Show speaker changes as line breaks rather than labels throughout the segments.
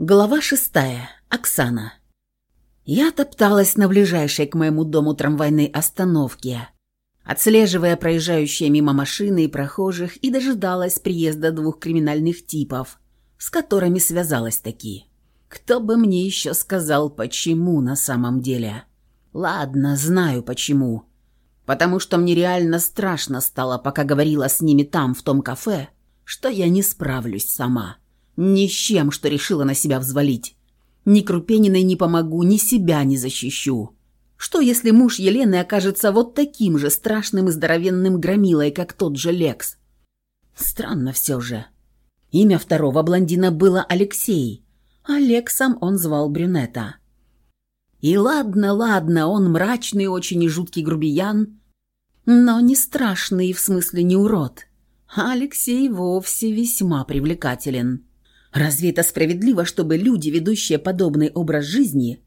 Глава шестая. Оксана. Я топталась на ближайшей к моему дому трамвайной остановке, отслеживая проезжающие мимо машины и прохожих и дожидалась приезда двух криминальных типов, с которыми связалась таки. Кто бы мне еще сказал, почему на самом деле? Ладно, знаю почему. Потому что мне реально страшно стало, пока говорила с ними там, в том кафе, что я не справлюсь сама. Ни с чем, что решила на себя взвалить. Ни Крупениной не помогу, ни себя не защищу. Что, если муж Елены окажется вот таким же страшным и здоровенным громилой, как тот же Лекс? Странно все же. Имя второго блондина было Алексей, а Лексом он звал брюнета. И ладно, ладно, он мрачный очень и жуткий грубиян, но не страшный, в смысле не урод. А Алексей вовсе весьма привлекателен. Разве это справедливо, чтобы люди, ведущие подобный образ жизни,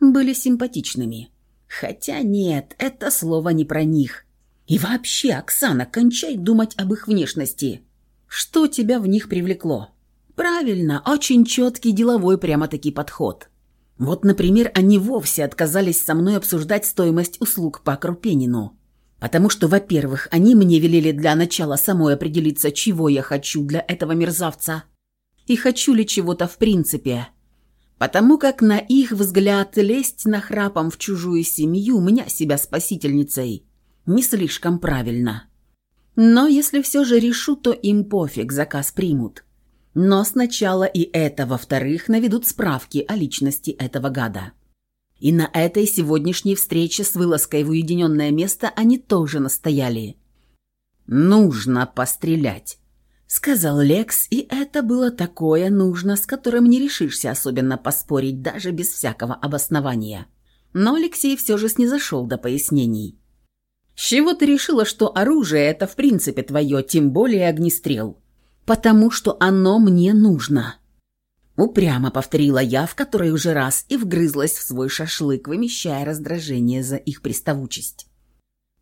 были симпатичными? Хотя нет, это слово не про них. И вообще, Оксана, кончай думать об их внешности. Что тебя в них привлекло? Правильно, очень четкий деловой прямо-таки подход. Вот, например, они вовсе отказались со мной обсуждать стоимость услуг по Крупенину. Потому что, во-первых, они мне велели для начала самой определиться, чего я хочу для этого мерзавца – и хочу ли чего-то в принципе. Потому как на их взгляд лезть нахрапом в чужую семью, меня себя спасительницей, не слишком правильно. Но если все же решу, то им пофиг, заказ примут. Но сначала и это, во-вторых, наведут справки о личности этого гада. И на этой сегодняшней встрече с вылазкой в уединенное место они тоже настояли. Нужно пострелять сказал Лекс, и это было такое нужно, с которым не решишься особенно поспорить даже без всякого обоснования. Но Алексей все же снизошел до пояснений. «С чего ты решила, что оружие – это в принципе твое, тем более огнестрел?» «Потому что оно мне нужно». Упрямо повторила я в который уже раз и вгрызлась в свой шашлык, вымещая раздражение за их приставучесть.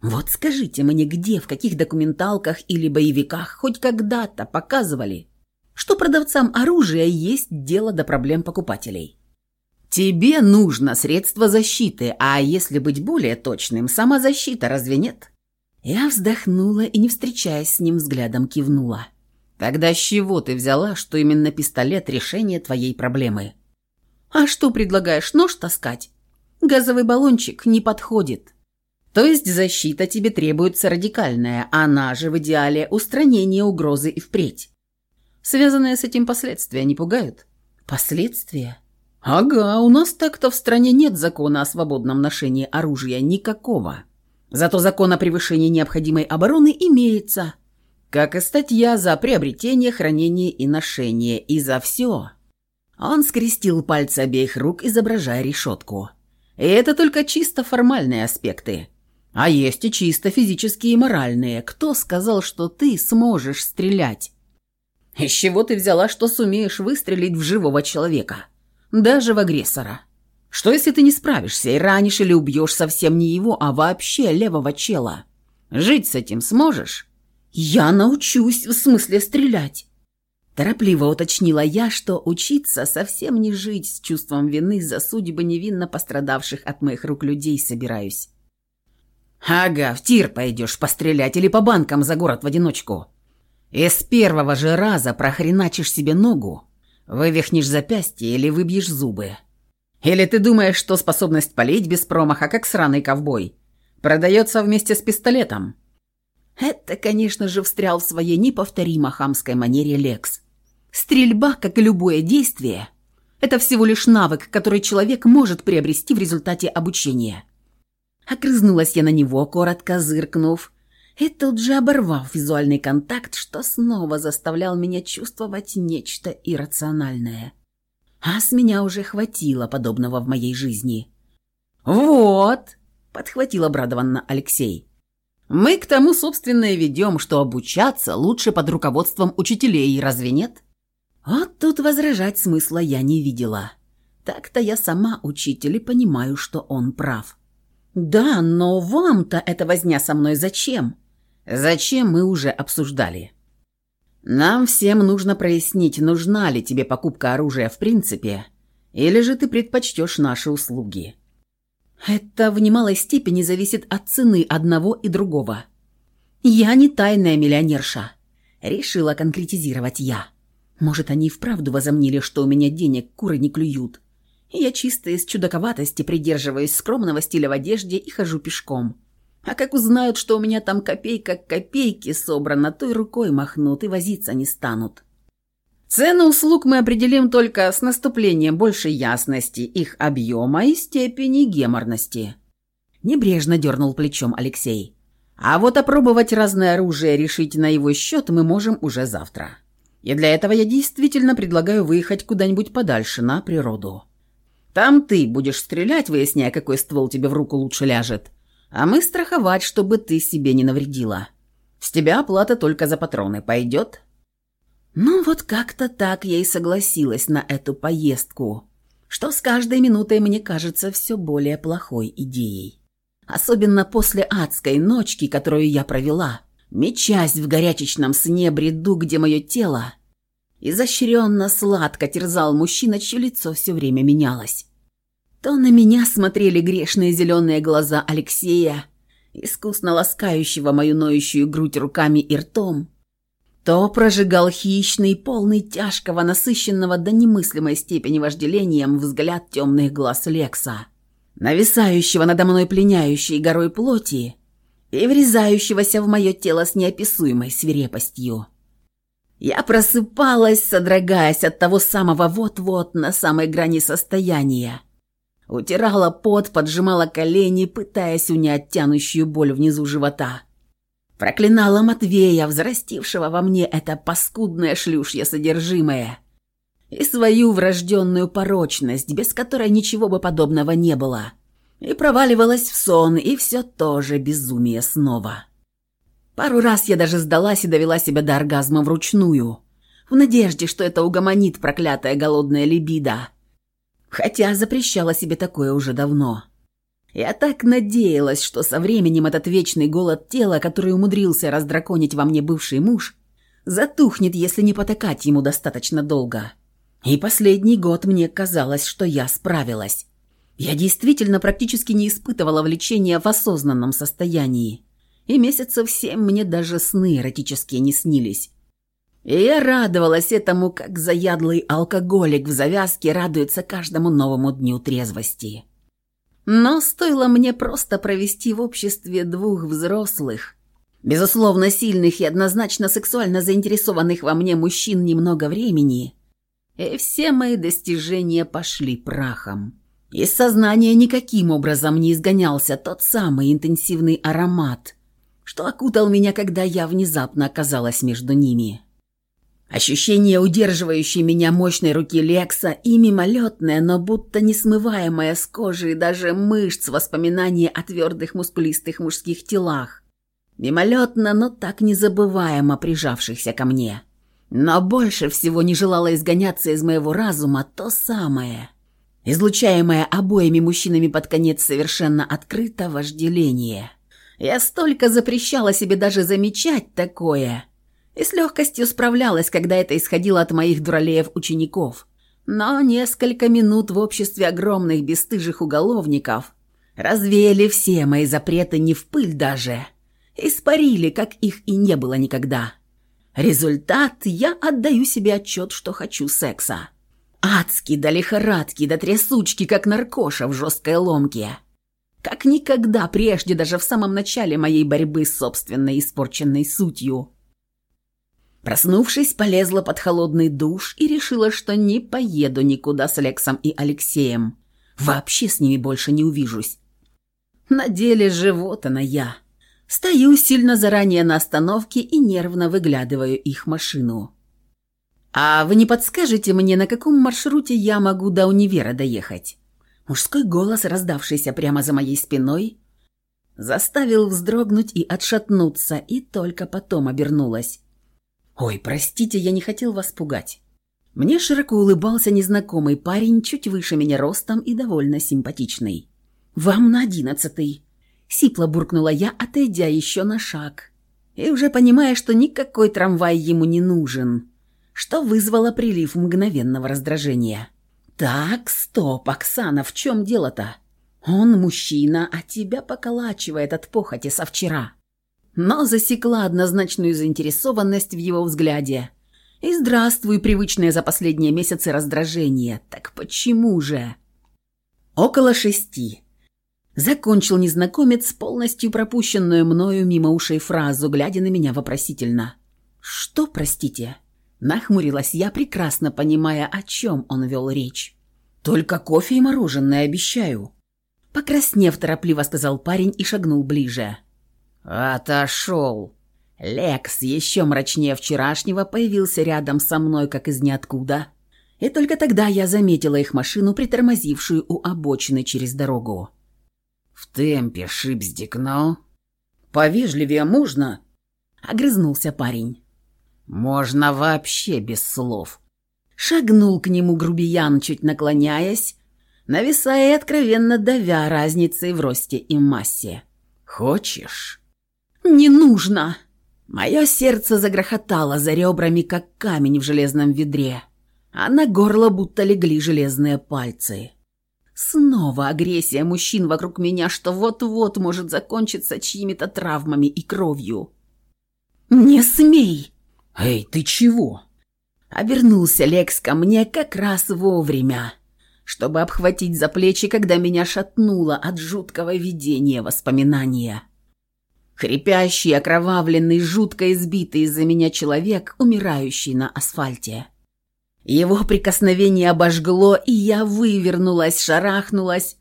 Вот скажите мне, где, в каких документалках или боевиках хоть когда-то показывали, что продавцам оружия есть дело до проблем покупателей? Тебе нужно средство защиты, а если быть более точным, сама защита, разве нет? Я вздохнула и, не встречаясь с ним взглядом, кивнула. Тогда с чего ты взяла, что именно пистолет – решение твоей проблемы? А что предлагаешь, нож таскать? Газовый баллончик не подходит. То есть защита тебе требуется радикальная, она же в идеале устранение угрозы и впредь. Связанные с этим последствия не пугают? Последствия? Ага, у нас так-то в стране нет закона о свободном ношении оружия никакого. Зато закон о превышении необходимой обороны имеется. Как и статья за приобретение, хранение и ношение. И за все. Он скрестил пальцы обеих рук, изображая решетку. И это только чисто формальные аспекты. А есть и чисто физические и моральные. Кто сказал, что ты сможешь стрелять? Из чего ты взяла, что сумеешь выстрелить в живого человека? Даже в агрессора. Что, если ты не справишься и ранишь или убьешь совсем не его, а вообще левого чела? Жить с этим сможешь? Я научусь, в смысле стрелять. Торопливо уточнила я, что учиться совсем не жить с чувством вины за судьбы невинно пострадавших от моих рук людей собираюсь. «Ага, в тир пойдешь пострелять или по банкам за город в одиночку. И с первого же раза прохреначишь себе ногу, вывихнешь запястье или выбьешь зубы. Или ты думаешь, что способность палить без промаха, как сраный ковбой, продается вместе с пистолетом?» Это, конечно же, встрял в своей неповторимо хамской манере Лекс. Стрельба, как и любое действие, это всего лишь навык, который человек может приобрести в результате обучения. Огрызнулась я на него, коротко зыркнув, и тут же оборвав визуальный контакт, что снова заставлял меня чувствовать нечто иррациональное. А с меня уже хватило подобного в моей жизни. «Вот!» — подхватил обрадованно Алексей. «Мы к тому, собственно, и ведем, что обучаться лучше под руководством учителей, разве нет?» Вот тут возражать смысла я не видела. Так-то я сама учитель и понимаю, что он прав. «Да, но вам-то эта возня со мной зачем?» «Зачем мы уже обсуждали?» Нам всем нужно прояснить, нужна ли тебе покупка оружия в принципе, или же ты предпочтешь наши услуги. Это в немалой степени зависит от цены одного и другого. Я не тайная миллионерша, решила конкретизировать я. Может, они и вправду возомнили, что у меня денег куры не клюют. Я чисто из чудаковатости придерживаюсь скромного стиля в одежде и хожу пешком. А как узнают, что у меня там копейка к копейке собрана, то и рукой махнут и возиться не станут. Цену услуг мы определим только с наступлением большей ясности их объема и степени геморности. Небрежно дернул плечом Алексей. А вот опробовать разное оружие решить на его счет мы можем уже завтра. И для этого я действительно предлагаю выехать куда-нибудь подальше, на природу. Там ты будешь стрелять, выясняя, какой ствол тебе в руку лучше ляжет, а мы страховать, чтобы ты себе не навредила. С тебя оплата только за патроны. Пойдет?» Ну вот как-то так я и согласилась на эту поездку, что с каждой минутой мне кажется все более плохой идеей. Особенно после адской ночки, которую я провела, мечась в горячечном сне бреду, где мое тело изощренно сладко терзал мужчина, чье лицо все время менялось. То на меня смотрели грешные зеленые глаза Алексея, искусно ласкающего мою ноющую грудь руками и ртом, то прожигал хищный, полный тяжкого, насыщенного до немыслимой степени вожделением взгляд темных глаз Лекса, нависающего надо мной пленяющей горой плоти и врезающегося в мое тело с неописуемой свирепостью. Я просыпалась, содрогаясь от того самого вот-вот на самой грани состояния. Утирала пот, поджимала колени, пытаясь унять тянущую боль внизу живота – Проклинала Матвея, взрастившего во мне это паскудное шлюшье содержимое. И свою врожденную порочность, без которой ничего бы подобного не было. И проваливалась в сон, и все тоже безумие снова. Пару раз я даже сдалась и довела себя до оргазма вручную, в надежде, что это угомонит проклятая голодная либидо. Хотя запрещала себе такое уже давно. Я так надеялась, что со временем этот вечный голод тела, который умудрился раздраконить во мне бывший муж, затухнет, если не потакать ему достаточно долго. И последний год мне казалось, что я справилась. Я действительно практически не испытывала влечения в осознанном состоянии. И месяцев семь мне даже сны эротические не снились. И я радовалась этому, как заядлый алкоголик в завязке радуется каждому новому дню трезвости. Но стоило мне просто провести в обществе двух взрослых, безусловно сильных и однозначно сексуально заинтересованных во мне мужчин немного времени, и все мои достижения пошли прахом. Из сознания никаким образом не изгонялся тот самый интенсивный аромат, что окутал меня, когда я внезапно оказалась между ними. Ощущение удерживающей меня мощной руки Лекса и мимолетное, но будто несмываемое с кожи и даже мышц воспоминание о твердых мускулистых мужских телах. Мимолетно, но так незабываемо прижавшихся ко мне. Но больше всего не желала изгоняться из моего разума то самое, излучаемое обоими мужчинами под конец совершенно открыто вожделение. Я столько запрещала себе даже замечать такое – и с легкостью справлялась, когда это исходило от моих дуралеев-учеников. Но несколько минут в обществе огромных бесстыжих уголовников развеяли все мои запреты не в пыль даже, испарили, как их и не было никогда. Результат – я отдаю себе отчет, что хочу секса. Адский до лихорадки, до трясучки, как наркоша в жесткой ломке. Как никогда прежде, даже в самом начале моей борьбы с собственной испорченной сутью – Проснувшись, полезла под холодный душ и решила, что не поеду никуда с Алексом и Алексеем. Вообще с ними больше не увижусь. На деле же вот она я. Стою сильно заранее на остановке и нервно выглядываю их машину. «А вы не подскажете мне, на каком маршруте я могу до универа доехать?» Мужской голос, раздавшийся прямо за моей спиной, заставил вздрогнуть и отшатнуться, и только потом обернулась. «Ой, простите, я не хотел вас пугать». Мне широко улыбался незнакомый парень, чуть выше меня ростом и довольно симпатичный. «Вам на одиннадцатый!» Сипло буркнула я, отойдя еще на шаг. и уже понимая, что никакой трамвай ему не нужен, что вызвало прилив мгновенного раздражения. «Так, стоп, Оксана, в чем дело-то? Он мужчина, а тебя поколачивает от похоти со вчера». Но засекла однозначную заинтересованность в его взгляде. И здравствуй, привычное за последние месяцы раздражение. Так почему же? Около шести. Закончил незнакомец полностью пропущенную мною мимо ушей фразу, глядя на меня вопросительно. «Что, простите?» Нахмурилась я, прекрасно понимая, о чем он вел речь. «Только кофе и мороженое, обещаю». Покраснев, торопливо сказал парень и шагнул ближе. «Отошел!» Лекс, еще мрачнее вчерашнего, появился рядом со мной, как из ниоткуда. И только тогда я заметила их машину, притормозившую у обочины через дорогу. «В темпе, шипздик, но...» «Повежливее можно?» — огрызнулся парень. «Можно вообще без слов». Шагнул к нему грубиян, чуть наклоняясь, нависая и откровенно давя разницей в росте и массе. «Хочешь?» «Не нужно!» Мое сердце загрохотало за ребрами, как камень в железном ведре, а на горло будто легли железные пальцы. Снова агрессия мужчин вокруг меня, что вот-вот может закончиться чьими-то травмами и кровью. «Не смей!» «Эй, ты чего?» Обернулся Лекс ко мне как раз вовремя, чтобы обхватить за плечи, когда меня шатнуло от жуткого видения воспоминания. Хрипящий, окровавленный, жутко избитый из-за меня человек, умирающий на асфальте. Его прикосновение обожгло, и я вывернулась, шарахнулась,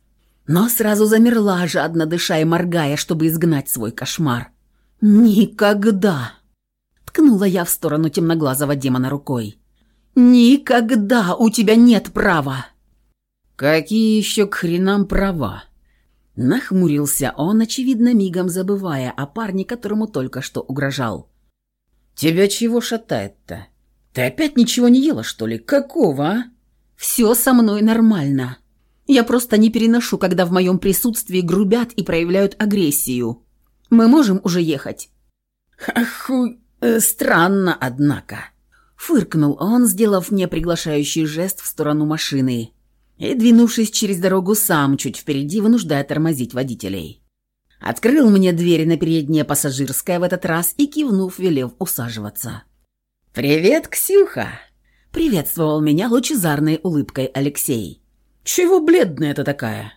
но сразу замерла, жадно дыша и моргая, чтобы изгнать свой кошмар. «Никогда!» Ткнула я в сторону темноглазого демона рукой. «Никогда у тебя нет права!» «Какие еще к хренам права?» Нахмурился он, очевидно, мигом забывая о парне, которому только что угрожал. «Тебя чего шатает-то? Ты опять ничего не ела, что ли? Какого, а?» «Все со мной нормально. Я просто не переношу, когда в моем присутствии грубят и проявляют агрессию. Мы можем уже ехать?» «Ахуй...» Э, «Странно, однако», — фыркнул он, сделав мне приглашающий жест в сторону машины и, двинувшись через дорогу сам, чуть впереди, вынуждая тормозить водителей. Открыл мне дверь на переднее пассажирское в этот раз и, кивнув, велев усаживаться. «Привет, Ксюха!» — приветствовал меня лучезарной улыбкой Алексей. «Чего бледная ты такая?»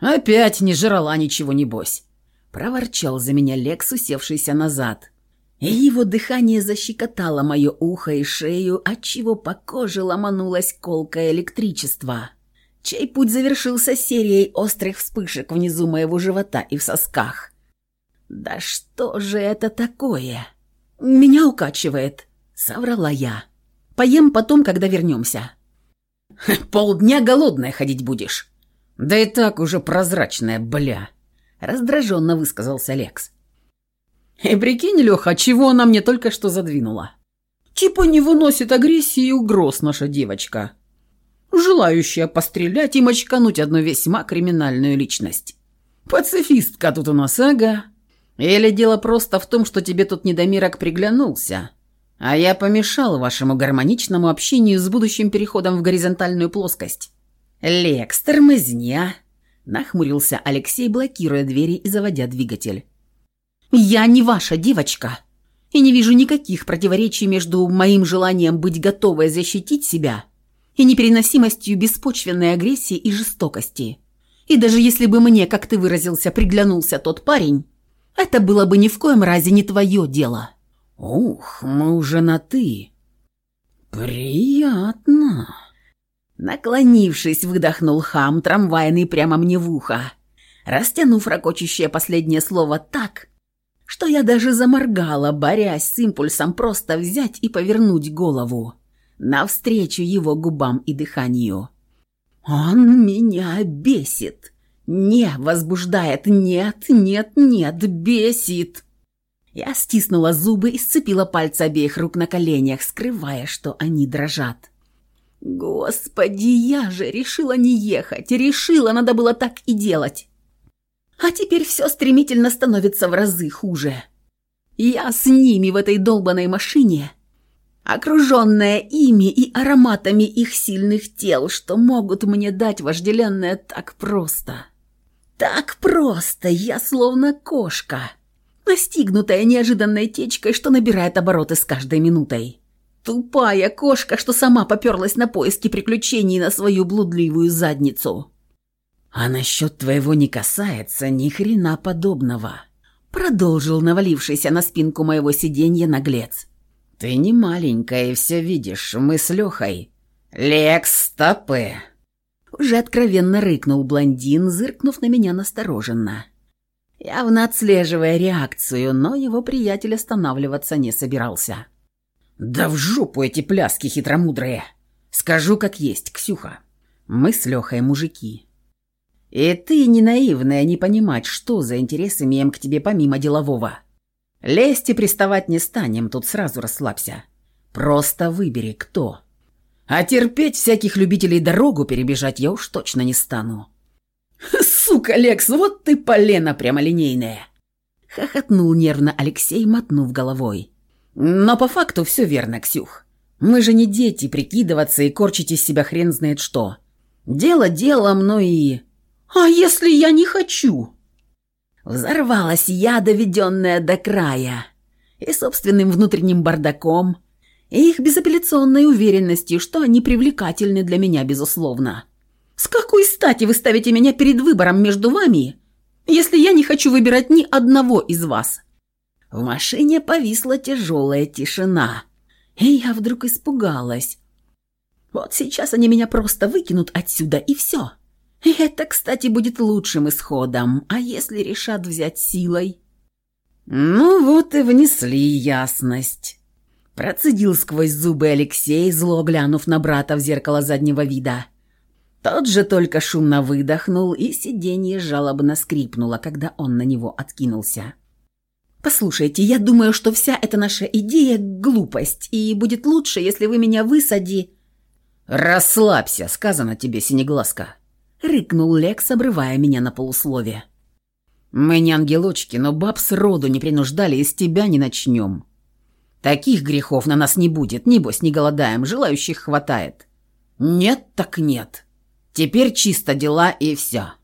«Опять не жрала ничего, небось!» — проворчал за меня Лекс, усевшийся назад — его дыхание защекотало мое ухо и шею, отчего по коже ломанулось колкое электричество, чей путь завершился серией острых вспышек внизу моего живота и в сосках. «Да что же это такое?» «Меня укачивает», — соврала я. «Поем потом, когда вернемся». «Полдня голодная ходить будешь». «Да и так уже прозрачная, бля», — раздраженно высказался Лекс. И прикинь, Леха, чего она мне только что задвинула. Типа не выносит агрессии и угроз наша девочка. Желающая пострелять и мочкануть одну весьма криминальную личность. Пацифистка тут у нас, ага. Или дело просто в том, что тебе тут недомирок приглянулся, а я помешал вашему гармоничному общению с будущим переходом в горизонтальную плоскость. Лекс, тормозни, а? Нахмурился Алексей, блокируя двери и заводя двигатель. «Я не ваша девочка, и не вижу никаких противоречий между моим желанием быть готовой защитить себя и непереносимостью беспочвенной агрессии и жестокости. И даже если бы мне, как ты выразился, приглянулся тот парень, это было бы ни в коем разе не твое дело». «Ух, мы уже на «ты». «Приятно». Наклонившись, выдохнул хам, трамвайный прямо мне в ухо, растянув ракочущее последнее слово так, что я даже заморгала, борясь с импульсом просто взять и повернуть голову навстречу его губам и дыханию. «Он меня бесит!» «Не возбуждает! Нет, нет, нет, бесит!» Я стиснула зубы и сцепила пальцы обеих рук на коленях, скрывая, что они дрожат. «Господи, я же решила не ехать! Решила, надо было так и делать!» А теперь все стремительно становится в разы хуже. Я с ними в этой долбанной машине, окруженная ими и ароматами их сильных тел, что могут мне дать вожделенное так просто. Так просто, я словно кошка, настигнутая неожиданной течкой, что набирает обороты с каждой минутой. Тупая кошка, что сама поперлась на поиски приключений на свою блудливую задницу. А насчет твоего не касается ни хрена подобного. Продолжил навалившийся на спинку моего сиденья наглец. «Ты не маленькая и все видишь, мы с Лехой». «Лекс, стопы!» Уже откровенно рыкнул блондин, зыркнув на меня настороженно. Явно отслеживая реакцию, но его приятель останавливаться не собирался. «Да в жопу эти пляски хитромудрые! Скажу как есть, Ксюха. Мы с Лехой мужики. И ты не наивная не понимать, что за интерес имеем к тебе помимо делового. Лезть и приставать не станем, тут сразу расслабься. Просто выбери, кто. А терпеть всяких любителей дорогу перебежать я уж точно не стану. «Сука, Лекс, вот ты полена прямолинейная!» Хохотнул нервно Алексей, мотнув головой. «Но по факту все верно, Ксюх. Мы же не дети прикидываться и корчить из себя хрен знает что. Дело делом, но и «А если я не хочу?» Взорвалась я, доведенная до края, и собственным внутренним бардаком, и их безапелляционной уверенностью, что они привлекательны для меня, безусловно. «С какой стати вы ставите меня перед выбором между вами, если я не хочу выбирать ни одного из вас?» В машине повисла тяжелая тишина, и я вдруг испугалась. Вот сейчас они меня просто выкинут отсюда, и все. Это, кстати, будет лучшим исходом. А если решат взять силой? Ну вот и внесли ясность. Процедил сквозь зубы Алексей, зло глянув на брата в зеркало заднего вида. Тот же только шумно выдохнул, и сиденье жалобно скрипнуло, когда он на него откинулся. «Послушайте, я думаю, что вся эта наша идея – глупость, и будет лучше, если вы меня высади...» «Расслабься», – сказано тебе, синеглазка. — рыкнул Лекс, обрывая меня на полуслове. «Мы не ангелочки, но баб с роду не принуждали, и с тебя не начнем. Таких грехов на нас не будет, небось не голодаем, желающих хватает. Нет так нет. Теперь чисто дела и все».